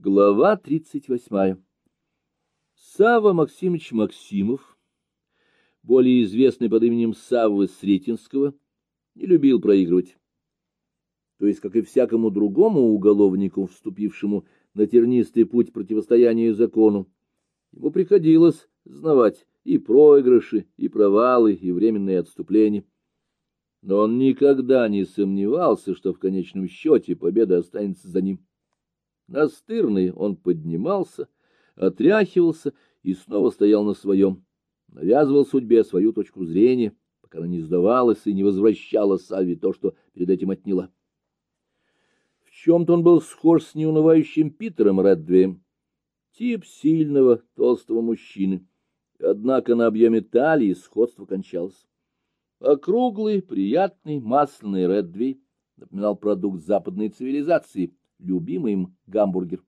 Глава тридцать восьмая. Сава Максимович Максимов, более известный под именем Саввы Сретенского, не любил проигрывать. То есть, как и всякому другому уголовнику, вступившему на тернистый путь противостояния закону, ему приходилось знавать и проигрыши, и провалы, и временные отступления. Но он никогда не сомневался, что в конечном счете победа останется за ним. Настырный он поднимался, отряхивался и снова стоял на своем, навязывал судьбе свою точку зрения, пока она не сдавалась и не возвращала Савве то, что перед этим отняла. В чем-то он был схож с неунывающим Питером Реддвеем, тип сильного, толстого мужчины. Однако на объеме талии сходство кончалось. Округлый, приятный, масляный Реддвей напоминал продукт западной цивилизации — любимый им гамбургер.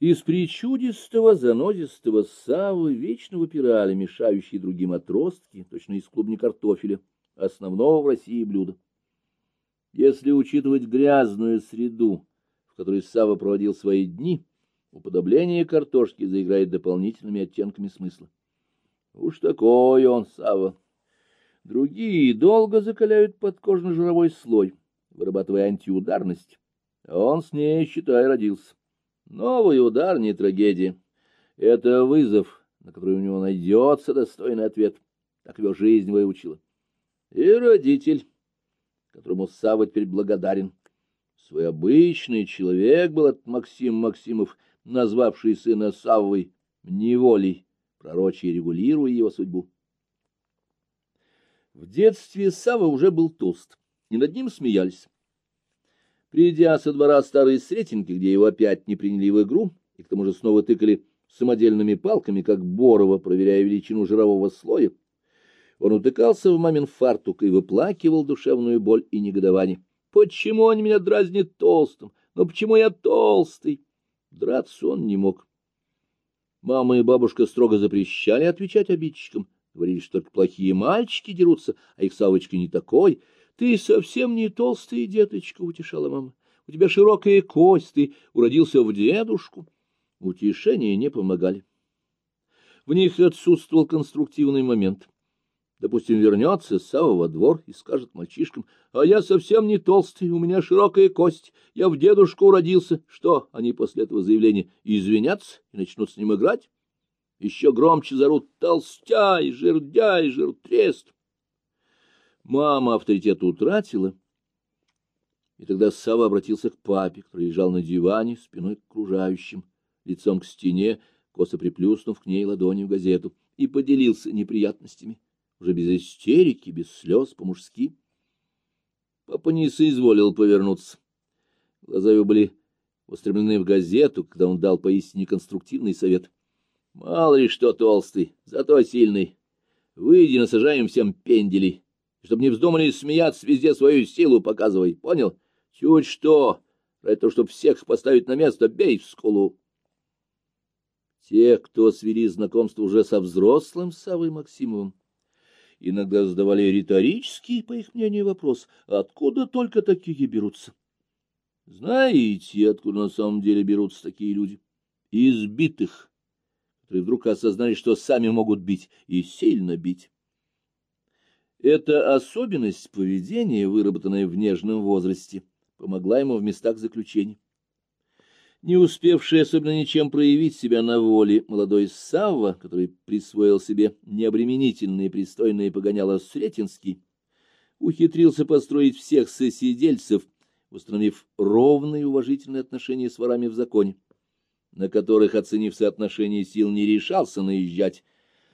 Из причудистого, занозистого савы вечно выпирали мешающие другим отростки, точно из клубни картофеля, основного в России блюда. Если учитывать грязную среду, в которой Сава проводил свои дни, уподобление картошки заиграет дополнительными оттенками смысла. Уж такой он, Сава. Другие долго закаляют подкожно-жировой слой, вырабатывая антиударность, он с ней, считай, родился. Новый удар не трагедия. Это вызов, на который у него найдется достойный ответ. Так его жизнь выучила. И родитель, которому Савва теперь благодарен. Свой обычный человек был от Максим Максимов, назвавший сына Саввой неволей, пророчий регулируя его судьбу. В детстве Савва уже был толст, и над ним смеялись. Придя со двора старой Сретенки, где его опять не приняли в игру, и к тому же снова тыкали самодельными палками, как Борова, проверяя величину жирового слоя, он утыкался в мамин фартук и выплакивал душевную боль и негодование. «Почему они меня дразнят толстым? Но почему я толстый?» Драться он не мог. Мама и бабушка строго запрещали отвечать обидчикам, говорили, что только плохие мальчики дерутся, а их Савочка не такой —— Ты совсем не толстый, деточка, — утешала мама. — У тебя широкая кость, ты уродился в дедушку. Утешения не помогали. В них отсутствовал конструктивный момент. Допустим, вернется Сава во двор и скажет мальчишкам, «А я совсем не толстый, у меня широкая кость, я в дедушку уродился». Что, они после этого заявления извинятся и начнут с ним играть? Еще громче зарут «Толстяй, жердяй, жиртрест». Мама авторитет утратила, и тогда Сава обратился к папе, который лежал на диване, спиной к окружающим, лицом к стене, косо приплюснув к ней ладонью газету, и поделился неприятностями, уже без истерики, без слез, по-мужски. Папа не соизволил повернуться. Глаза его были устремлены в газету, когда он дал поистине конструктивный совет. Мало ли что толстый, зато сильный. Выйди, насажаем всем пенделей чтобы не вздумали смеяться, везде свою силу показывай. Понял? Чуть что, того, чтобы всех поставить на место, бей в скулу. Те, кто свели знакомство уже со взрослым Савой Максимовым, иногда задавали риторический, по их мнению, вопрос, откуда только такие берутся. Знаете, откуда на самом деле берутся такие люди? Избитых, которые вдруг осознали, что сами могут бить, и сильно бить. Эта особенность поведения, выработанная в нежном возрасте, помогла ему в местах заключения. Не успевший особенно ничем проявить себя на воле, молодой Савва, который присвоил себе необременительные пристойные погоняло Сретенский, ухитрился построить всех сосидельцев, установив ровные уважительные отношения с ворами в законе, на которых, оценив соотношение сил, не решался наезжать,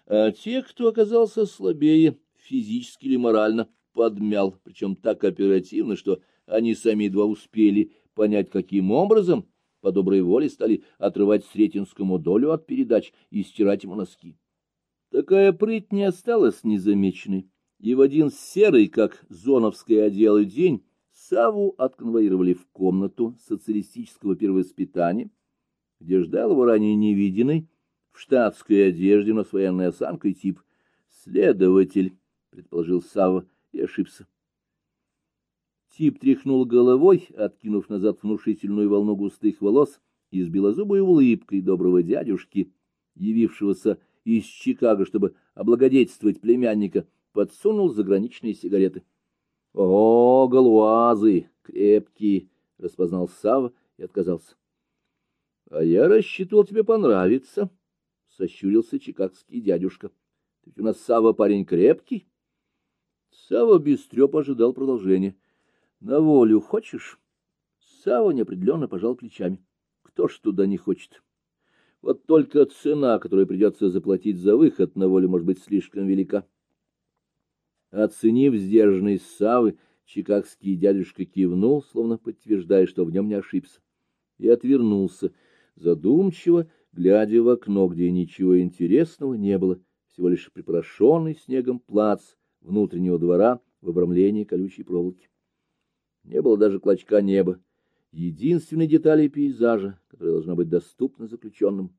а те, кто оказался слабее, физически или морально подмял, причем так оперативно, что они сами едва успели понять, каким образом по доброй воле стали отрывать Сретенскому долю от передач и стирать ему носки. Такая прыть не осталась незамеченной, и в один серый, как зоновское одеяло день, Саву отконвоировали в комнату социалистического первоспитания, где ждал его ранее невиденный, в штатской одежде, но с военной осанкой тип, следователь предположил Савва и ошибся. Тип тряхнул головой, откинув назад внушительную волну густых волос, и с белозубой улыбкой доброго дядюшки, явившегося из Чикаго, чтобы облагодетельствовать племянника, подсунул заграничные сигареты. — О, галуазы! Крепкие! — распознал Сава и отказался. — А я рассчитывал, тебе понравится, — сощурился чикагский дядюшка. — ведь у нас Сава парень крепкий. Сава без треп ожидал продолжения. — На волю хочешь? Сава неопределенно пожал плечами. Кто ж туда не хочет? Вот только цена, которую придется заплатить за выход на волю, может быть слишком велика. Оценив сдержанность Савы, чикагский дядюшка кивнул, словно подтверждая, что в нем не ошибся, и отвернулся, задумчиво, глядя в окно, где ничего интересного не было, всего лишь припорошенный снегом плац внутреннего двора в обрамлении колючей проволоки. Не было даже клочка неба, единственной детали пейзажа, которая должна быть доступна заключенным.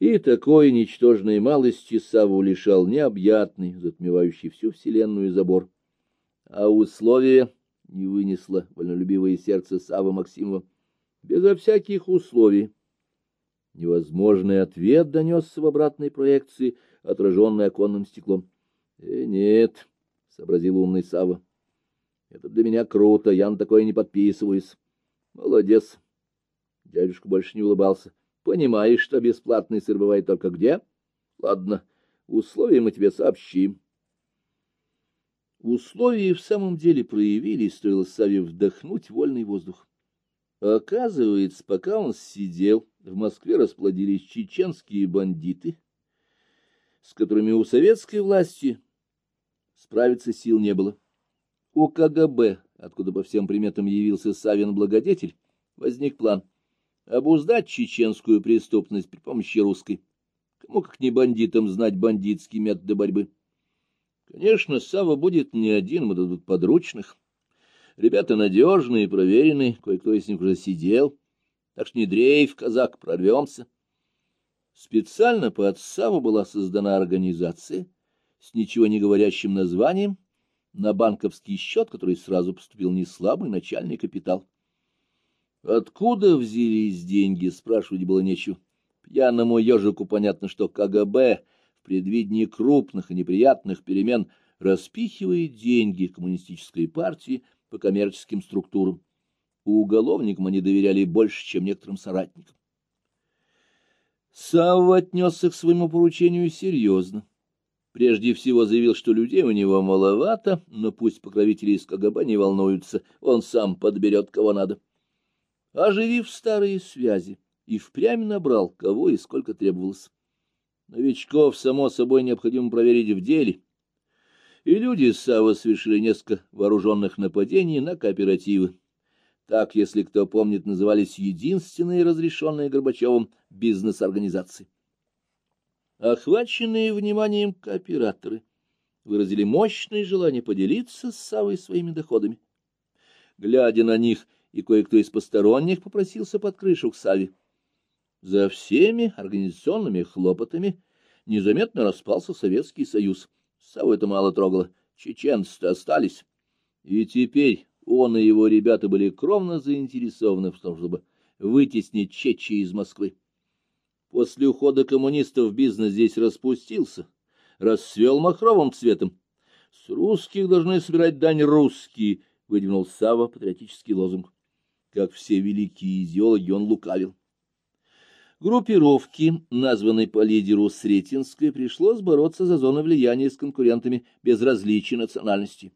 И такой ничтожной малости Саву лишал необъятный, затмевающий всю вселенную забор. А условия не вынесло вольнолюбивое сердце Савы Максимова. Безо всяких условий. Невозможный ответ донесся в обратной проекции, отраженной оконным стеклом. — Э, нет, — сообразил умный Сава. Это для меня круто, я на такое не подписываюсь. — Молодец. Дядюшка больше не улыбался. Понимаешь, что бесплатный сыр бывает только где? Ладно, условия мы тебе сообщим. Условия в самом деле проявились, стоило Саве вдохнуть вольный воздух. Оказывается, пока он сидел, в Москве расплодились чеченские бандиты, с которыми у советской власти справиться сил не было. У КГБ, откуда по всем приметам явился Савин-благодетель, возник план — обуздать чеченскую преступность при помощи русской. Кому как не бандитам знать бандитские методы борьбы. Конечно, Сава будет не один, мы дадут подручных. Ребята надежные, проверенные, кое-кто из них уже сидел. Так что не дрейф, казак, прорвемся. Специально под Саву была создана организация с ничего не говорящим названием на банковский счет, который сразу поступил неслабый начальный капитал. Откуда взялись деньги, спрашивать было нечего. Пьяному ежику понятно, что КГБ в предвидении крупных и неприятных перемен распихивает деньги коммунистической партии по коммерческим структурам. У уголовникам они доверяли больше, чем некоторым соратникам. Савва отнесся к своему поручению серьезно. Прежде всего заявил, что людей у него маловато, но пусть покровители из КГБ не волнуются, он сам подберет, кого надо оживив старые связи, и впрямь набрал, кого и сколько требовалось. Новичков, само собой, необходимо проверить в деле. И люди Сава совершили несколько вооруженных нападений на кооперативы. Так, если кто помнит, назывались единственные разрешенные Горбачевым бизнес-организации. Охваченные вниманием кооператоры выразили мощное желание поделиться с Савой своими доходами. Глядя на них, и кое-кто из посторонних попросился под крышу к Саве. За всеми организационными хлопотами незаметно распался Советский Союз. Саву это мало трогало, чеченцы-то остались. И теперь он и его ребята были кровно заинтересованы в том, чтобы вытеснить Чечи из Москвы. После ухода коммунистов бизнес здесь распустился, расцвел махровым цветом. С русских должны собирать дань русские, выдвинул Сава патриотический лозунг. Как все великие идеологи, он лукавил. Группировки, названной по лидеру Сретенской, пришлось бороться за зону влияния с конкурентами без различия национальности.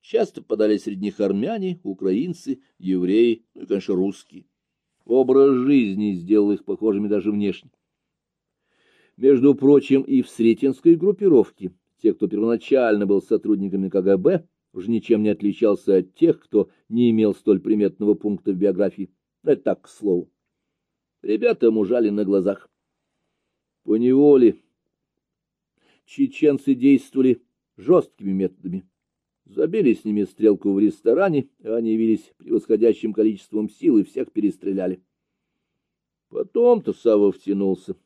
Часто попадали среди них армяне, украинцы, евреи, ну и, конечно, русские. Образ жизни сделал их похожими даже внешне. Между прочим, и в Сретенской группировке те, кто первоначально был сотрудниками КГБ, уже ничем не отличался от тех, кто не имел столь приметного пункта в биографии. Это так, к слову. Ребята мужали на глазах. По неволе чеченцы действовали жесткими методами. Забили с ними стрелку в ресторане, а они явились превосходящим количеством сил и всех перестреляли. Потом-то Савва втянулся.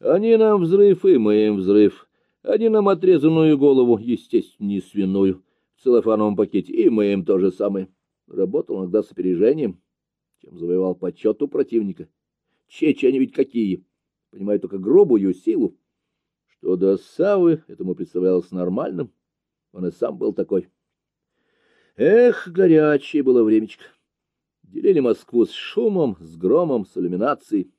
Они нам взрыв, и мы им взрыв. Они нам отрезанную голову, естественно, не свиную в целлофановом пакете, и мы им то же самое. Работал иногда с опережением. чем завоевал почет у противника. Чечи они ведь какие! Понимают только грубую силу. Что до Савы, этому представлялось нормальным. Он и сам был такой. Эх, горячее было времечко. Делили Москву с шумом, с громом, с иллюминацией.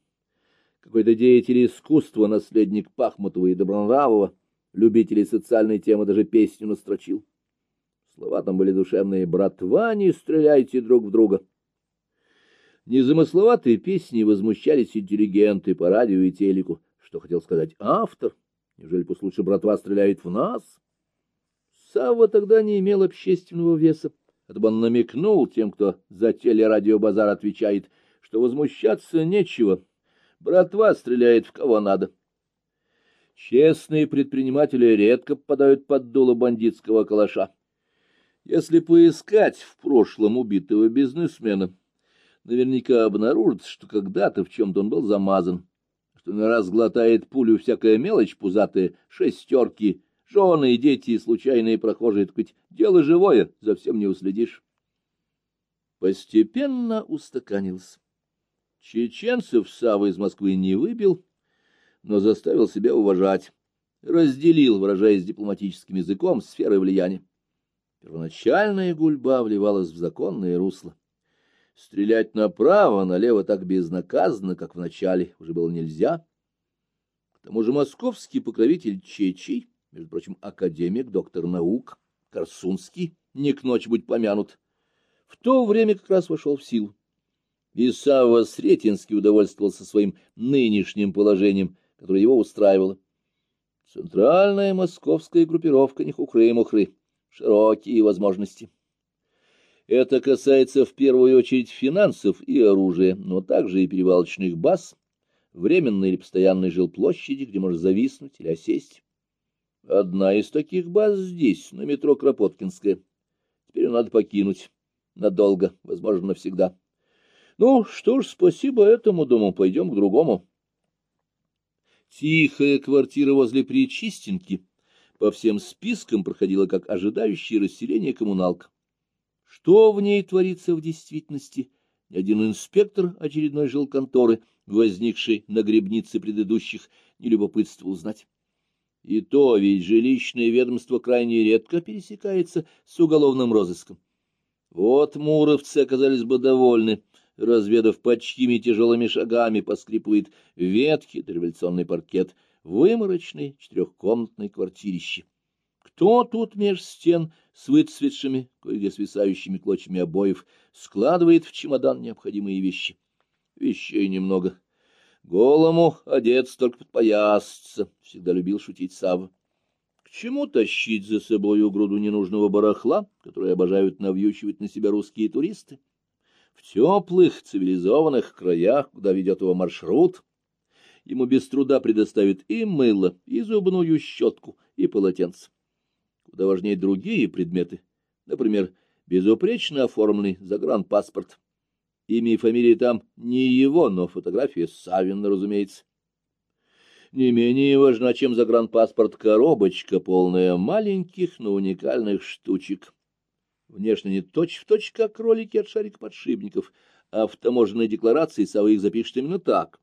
Какой-то деятель искусства, наследник Пахмутова и Добронравова, любителей социальной темы, даже песню настрочил. Слова там были душевные «Братва, не стреляйте друг в друга». Незамысловатые песни возмущались интеллигенты по радио и телеку. Что хотел сказать автор? Неужели пусть лучше братва стреляет в нас? Савва тогда не имел общественного веса. Это бы он намекнул тем, кто за телерадиобазар отвечает, что возмущаться нечего. Братва стреляет в кого надо. Честные предприниматели редко попадают под дуло бандитского калаша. Если поискать в прошлом убитого бизнесмена, наверняка обнаружится, что когда-то в чем-то он был замазан, что на раз глотает пулю всякая мелочь пузатая, шестерки, жены, дети и случайные прохожие, так дело живое, за всем не уследишь. Постепенно устаканился. Чеченцев Сава из Москвы не выбил, но заставил себя уважать, разделил, выражаясь дипломатическим языком, сферы влияния. Первоначальная гульба вливалась в законное русло. Стрелять направо, налево так безнаказанно, как в начале, уже было нельзя. К тому же московский покровитель Чечий, между прочим, академик, доктор наук, Корсунский, не к ночи будь помянут, в то время как раз вошел в силу. И Савва Сретенский удовольствовался своим нынешним положением, которое его устраивало. Центральная московская группировка не хухры-мухры, широкие возможности. Это касается в первую очередь финансов и оружия, но также и перевалочных баз, временной или постоянной жилплощади, где можно зависнуть или осесть. Одна из таких баз здесь, на метро Кропоткинская. Теперь надо покинуть. Надолго, возможно, навсегда. Ну, что ж, спасибо этому дому, пойдем к другому. Тихая квартира возле Причистенки по всем спискам проходила как ожидающее расселение коммуналка. Что в ней творится в действительности, ни один инспектор очередной жилконторы, возникшей на гребнице предыдущих, не любопытствовал узнать. И то ведь жилищное ведомство крайне редко пересекается с уголовным розыском. Вот муровцы оказались бы довольны, разведав, под чьими тяжелыми шагами поскрипывает ветхий дореволюционный паркет выморочной четырехкомнатной квартирище. Кто тут меж стен с выцветшими, кое-где свисающими клочьями обоев, складывает в чемодан необходимые вещи? Вещей немного. Голому одеться только подпоясаться, — всегда любил шутить Савва. К чему тащить за собою груду ненужного барахла, которое обожают навьючивать на себя русские туристы? В теплых, цивилизованных краях, куда ведет его маршрут, ему без труда предоставят и мыло, и зубную щетку, и полотенце куда важнее другие предметы, например, безупречно оформленный загранпаспорт. Имя и фамилия там не его, но фотография Савина, разумеется. Не менее важна, чем загранпаспорт, коробочка, полная маленьких, но уникальных штучек. Внешне не точь-в-точь, точь, как кролики от шарик-подшипников, а в таможенной декларации Сава их запишет именно так.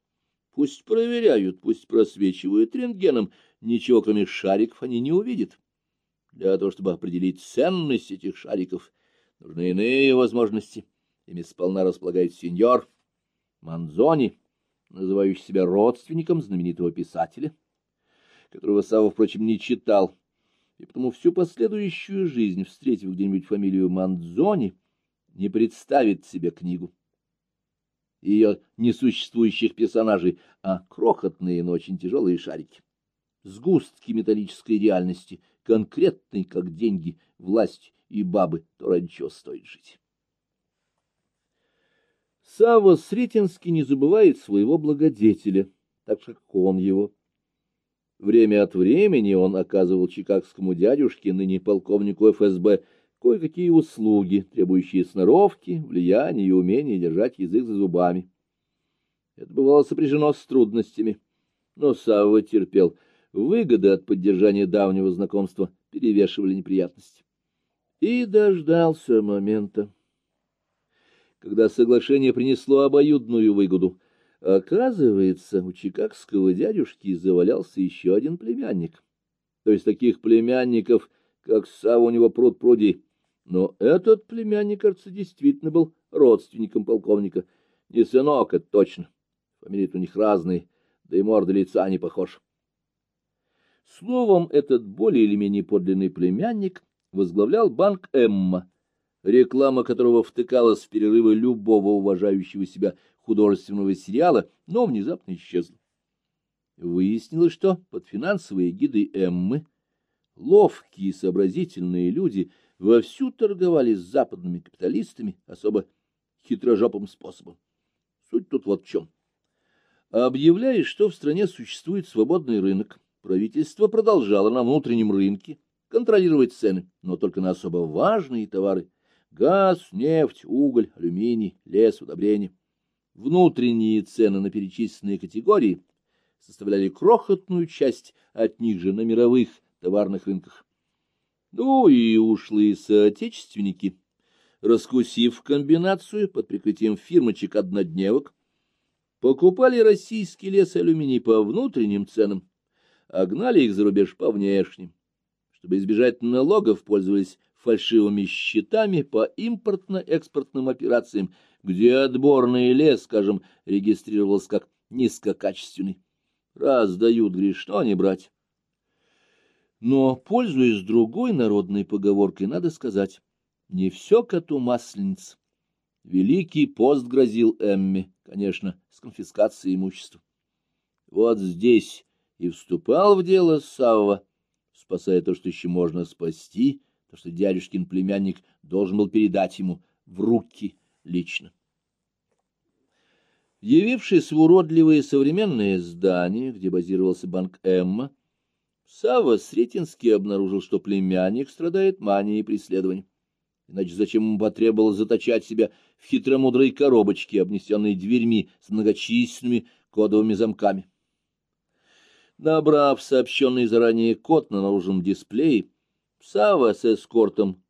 Пусть проверяют, пусть просвечивают рентгеном, ничего кроме шариков они не увидят. Для того, чтобы определить ценность этих шариков, нужны иные возможности. Ими сполна располагает сеньор Манзони, называющий себя родственником знаменитого писателя, которого Савва, впрочем, не читал, и потому всю последующую жизнь, встретив где-нибудь фамилию Манзони, не представит себе книгу ее несуществующих персонажей, а крохотные, но очень тяжелые шарики, сгустки металлической реальности — конкретный, как деньги, власть и бабы, то ради чего стоит жить. Савва Сретенский не забывает своего благодетеля, так же, как он его. Время от времени он оказывал чикагскому дядюшке, ныне полковнику ФСБ, кое-какие услуги, требующие сноровки, влияния и умения держать язык за зубами. Это бывало сопряжено с трудностями, но Савва терпел — Выгоды от поддержания давнего знакомства перевешивали неприятности. И дождался момента, когда соглашение принесло обоюдную выгоду. Оказывается, у чикагского дядюшки завалялся еще один племянник. То есть таких племянников, как Сава, у него пруд пруди. Но этот племянник, кажется, действительно был родственником полковника. Не сынок, это точно. фамилии у них разные, да и морда лица не похож. Словом, этот более или менее подлинный племянник возглавлял банк «Эмма», реклама которого втыкалась в перерывы любого уважающего себя художественного сериала, но внезапно исчезла. Выяснилось, что под финансовые гиды Эммы ловкие и сообразительные люди вовсю торговали с западными капиталистами особо хитрожопым способом. Суть тут вот в чем. Объявляя, что в стране существует свободный рынок, правительство продолжало на внутреннем рынке контролировать цены, но только на особо важные товары – газ, нефть, уголь, алюминий, лес, удобрения. Внутренние цены на перечисленные категории составляли крохотную часть от них же на мировых товарных рынках. Ну и ушлые соотечественники, раскусив комбинацию под прикрытием фирмочек-однодневок, покупали российский лес и алюминий по внутренним ценам, а гнали их за рубеж по внешним. Чтобы избежать налогов, пользовались фальшивыми счетами по импортно-экспортным операциям, где отборный лес, скажем, регистрировался как низкокачественный. Раз дают, грешно не брать. Но, пользуясь другой народной поговоркой, надо сказать, не все коту маслениц. Великий пост грозил Эмме, конечно, с конфискацией имущества. Вот здесь и вступал в дело Савва, спасая то, что еще можно спасти, то, что дядюшкин племянник должен был передать ему в руки лично. Явившись в уродливое современное здание, где базировался банк Эмма, Сава Сретенский обнаружил, что племянник страдает манией преследования. Иначе зачем ему потребовалось заточать себя в хитромудрой коробочке, обнесенной дверьми с многочисленными кодовыми замками? Набрав сообщенный заранее код на наружном дисплее, Сава с эскортом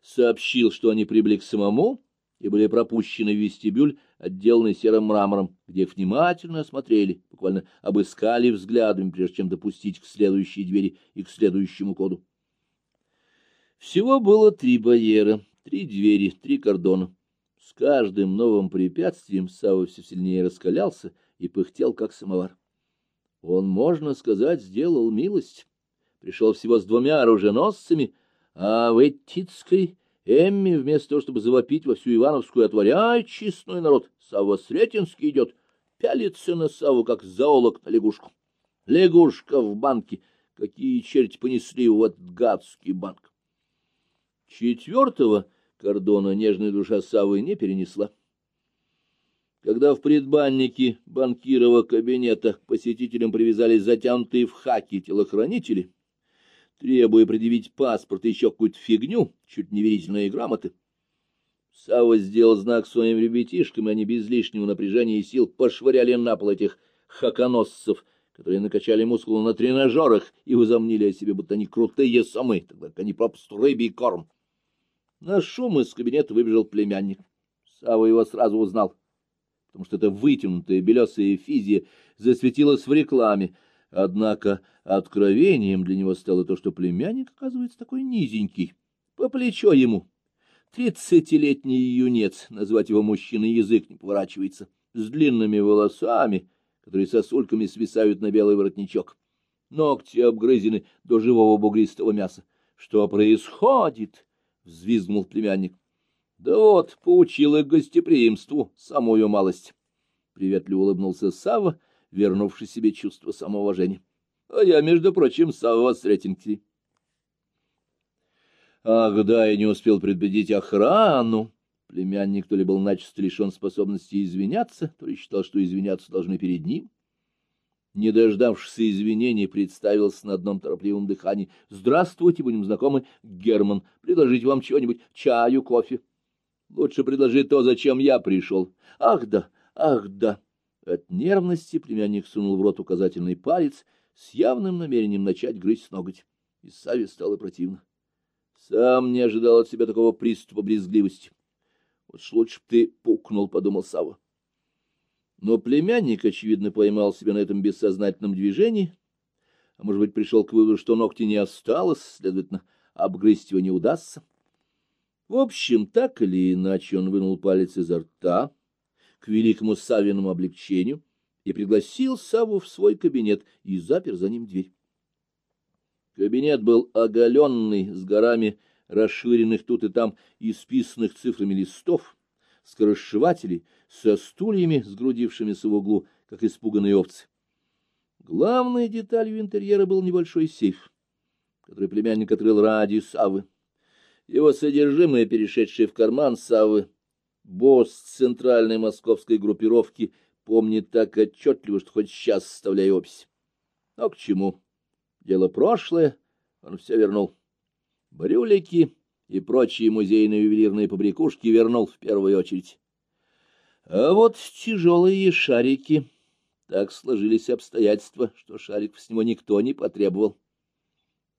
сообщил, что они прибыли к самому и были пропущены в вестибюль, отделанный серым мрамором, где их внимательно осмотрели, буквально обыскали взглядами, прежде чем допустить к следующей двери и к следующему коду. Всего было три барьера, три двери, три кордона. С каждым новым препятствием Сава все сильнее раскалялся и пыхтел, как самовар. Он, можно сказать, сделал милость. Пришел всего с двумя оруженосцами, а в Этицкой Эмми, вместо того, чтобы завопить во всю Ивановскую «Отворяй, честной народ!» Савва Сретенский идет, пялится на Саву, как зоолог на лягушку. Лягушка в банке. Какие черти понесли его этот гадский банк? Четвертого кордона нежная душа Савы не перенесла. Когда в предбаннике банкирова кабинета к посетителям привязались затянутые в хаки телохранители, требуя предъявить паспорт и еще какую-то фигню, чуть неверительные грамоты. Савва сделал знак своим ребятишкам, и они без лишнего напряжения и сил пошвыряли на пол этих хаконосцев, которые накачали мускулы на тренажерах и возомнили о себе, будто они крутые самы, тогда как они попросту рыбий корм. На шум из кабинета выбежал племянник. Савва его сразу узнал, потому что эта вытянутая белесая физия засветилась в рекламе — Однако откровением для него стало то, что племянник, оказывается, такой низенький, по плечо ему. Тридцатилетний юнец, назвать его мужчиной язык не поворачивается, с длинными волосами, которые сосульками свисают на белый воротничок. Ногти обгрызены до живого бугристого мяса. — Что происходит? — взвизгнул племянник. — Да вот, поучил их гостеприимству, самую малость. Приветливо улыбнулся Савва вернувший себе чувство самоуважения. А я, между прочим, Савва Сретенки. Ах, да, я не успел предупредить охрану. Племянник то ли был начисто лишен способности извиняться, то ли считал, что извиняться должны перед ним. Не дождавшись извинений, представился на одном торопливом дыхании. — Здравствуйте, будем знакомы, Герман. Предложить вам чего-нибудь? Чаю, кофе? — Лучше предложи то, зачем я пришел. — Ах да, ах да. От нервности племянник сунул в рот указательный палец с явным намерением начать грызть ноготь. И Саве стало противно. Сам не ожидал от себя такого приступа брезгливости. Вот лучше б ты пукнул, — подумал Савва. Но племянник, очевидно, поймал себя на этом бессознательном движении, а, может быть, пришел к выводу, что ногти не осталось, следовательно, обгрызть его не удастся. В общем, так или иначе, он вынул палец изо рта к великому Савиному облегчению и пригласил Саву в свой кабинет и запер за ним дверь. Кабинет был оголенный, с горами расширенных тут и там исписанных цифрами листов, скоросшивателей, со стульями, сгрудившимися в углу, как испуганные овцы. Главной деталью интерьера был небольшой сейф, который племянник открыл ради Савы. Его содержимое, перешедшее в карман Савы, босс центральной московской группировки, помнит так отчетливо, что хоть сейчас составляю опись. Но к чему? Дело прошлое, он все вернул. Брюлики и прочие музейные ювелирные побрякушки вернул в первую очередь. А вот тяжелые шарики... Так сложились обстоятельства, что шариков с него никто не потребовал.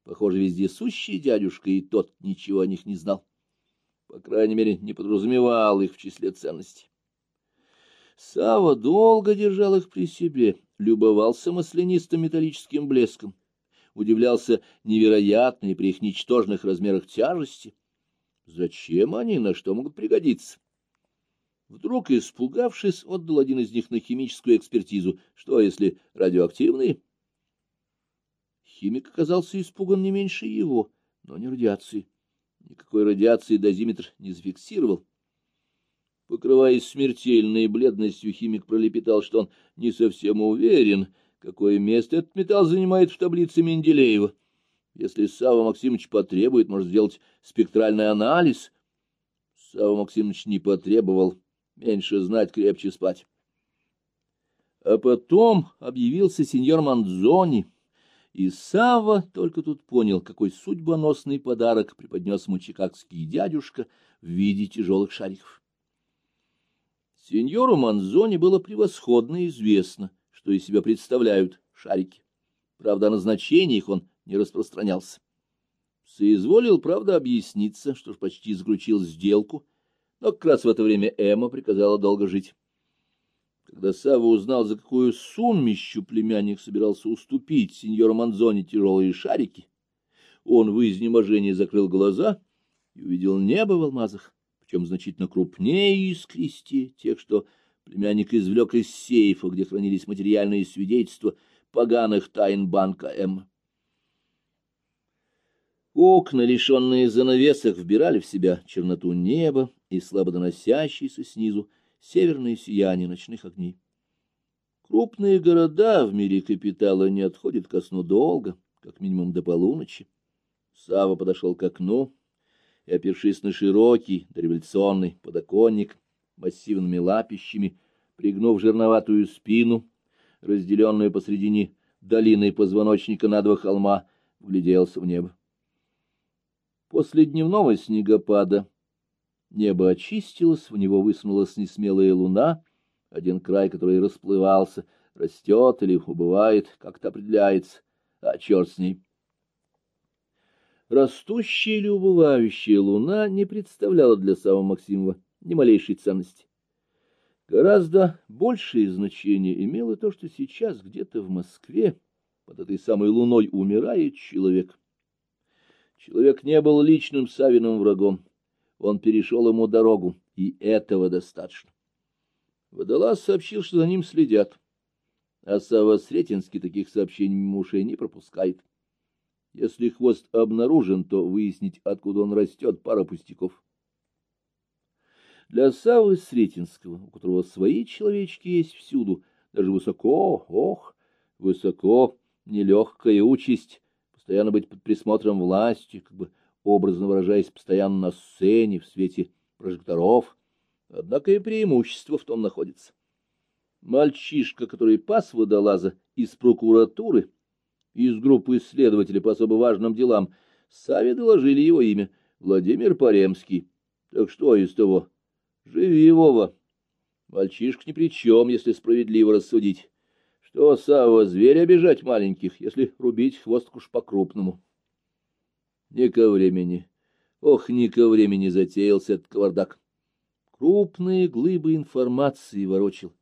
Похоже, вездесущий дядюшка и тот ничего о них не знал. По крайней мере, не подразумевал их в числе ценностей. Сава долго держал их при себе, любовался маслянистым металлическим блеском, удивлялся невероятной при их ничтожных размерах тяжести. Зачем они, на что могут пригодиться? Вдруг, испугавшись, отдал один из них на химическую экспертизу. Что, если радиоактивные? Химик оказался испуган не меньше его, но не радиации. Никакой радиации дозиметр не зафиксировал. Покрываясь смертельной бледностью, химик пролепетал, что он не совсем уверен, какое место этот металл занимает в таблице Менделеева. Если Савва Максимович потребует, может сделать спектральный анализ. Савва Максимович не потребовал меньше знать, крепче спать. А потом объявился сеньор Манзони, и Сава только тут понял, какой судьбоносный подарок преподнес ему чикагский дядюшка в виде тяжелых шариков. Сеньору Манзони было превосходно известно, что из себя представляют шарики. Правда, о назначениях он не распространялся. Соизволил, правда, объясниться, что ж почти заключил сделку — но как раз в это время Эмма приказала долго жить. Когда Сава узнал, за какую суммищу племянник собирался уступить сеньору Манзоне тяжелые шарики, он в изнеможении закрыл глаза и увидел небо в алмазах, причем значительно крупнее и тех, что племянник извлек из сейфа, где хранились материальные свидетельства поганых тайн банка М. Окна, лишенные занавесок, вбирали в себя черноту неба и слабо доносящиеся снизу северное сияние ночных огней. Крупные города в мире капитала не отходят ко сну долго, как минимум до полуночи. Сава подошел к окну и, опершись на широкий дореволюционный подоконник массивными лапищами, пригнув жирноватую спину, разделенную посредине долиной позвоночника на два холма, вгляделся в небо. После дневного снегопада небо очистилось, в него высунулась несмелая луна, один край который расплывался, растет или убывает, как-то определяется, а черт с ней. Растущая или убывающая луна не представляла для Савы Максимова ни малейшей ценности. Гораздо большее значение имело то, что сейчас где-то в Москве под этой самой луной умирает человек. Человек не был личным Савиным врагом. Он перешел ему дорогу, и этого достаточно. Водолаз сообщил, что за ним следят. А Сава Сретенский таких сообщений мимо ушей не пропускает. Если хвост обнаружен, то выяснить, откуда он растет, пара пустяков. Для Савы Сретенского, у которого свои человечки есть всюду, даже высоко, ох, высоко, нелегкая участь постоянно быть под присмотром власти, как бы образно выражаясь, постоянно на сцене в свете прожекторов. Однако и преимущество в том находится. Мальчишка, который пас водолаза из прокуратуры, из группы следователей по особо важным делам, сами доложили его имя — Владимир Паремский. Так что из того? Живи, Вова. Мальчишка ни при чем, если справедливо рассудить. Что, Савва, зверь обижать маленьких, если рубить хвост уж по-крупному? Не ко времени. Ох, не ко времени затеялся этот кавардак. Крупные глыбы информации ворочил,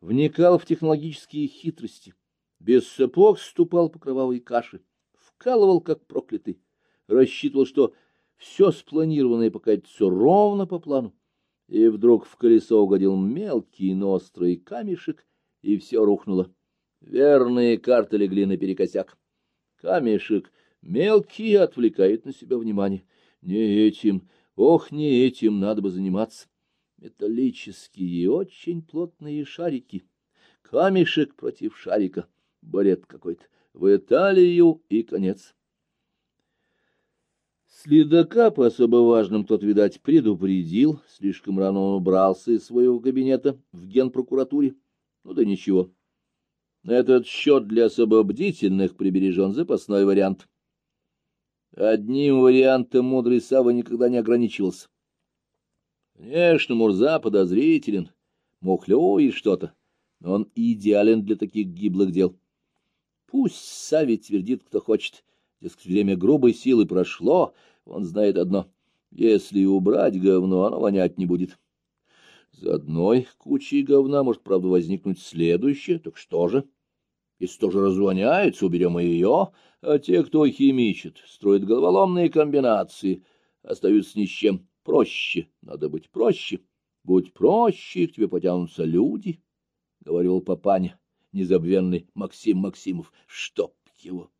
вникал в технологические хитрости, без сапог ступал по кровавой каше, вкалывал как проклятый, рассчитывал, что все спланированное покатится ровно по плану, и вдруг в колесо угодил мелкий, но острый камешек, и все рухнуло. Верные карты легли наперекосяк. Камешек мелкий отвлекает на себя внимание. Не этим, ох, не этим надо бы заниматься. Металлические, очень плотные шарики. Камешек против шарика. Бред какой-то. В Италию и конец. Следака по особо важным тот, видать, предупредил. Слишком рано он убрался из своего кабинета в генпрокуратуре. Ну да ничего. На этот счет для особо бдительных прибережен запасной вариант. Одним вариантом мудрый Сава никогда не ограничивался. Конечно, Мурза подозрителен, и что-то, но он идеален для таких гиблых дел. Пусть Сави твердит, кто хочет, дескать, время грубой силы прошло, он знает одно — если убрать говно, оно вонять не будет. За одной кучей говна может, правда, возникнуть следующее, так что же? Если тоже раззвоняется, уберем и ее, а те, кто химичит, строят головоломные комбинации, остаются ни с чем. Проще, надо быть проще. Будь проще, к тебе потянутся люди, — говорил папаня, незабвенный Максим Максимов, чтоб его.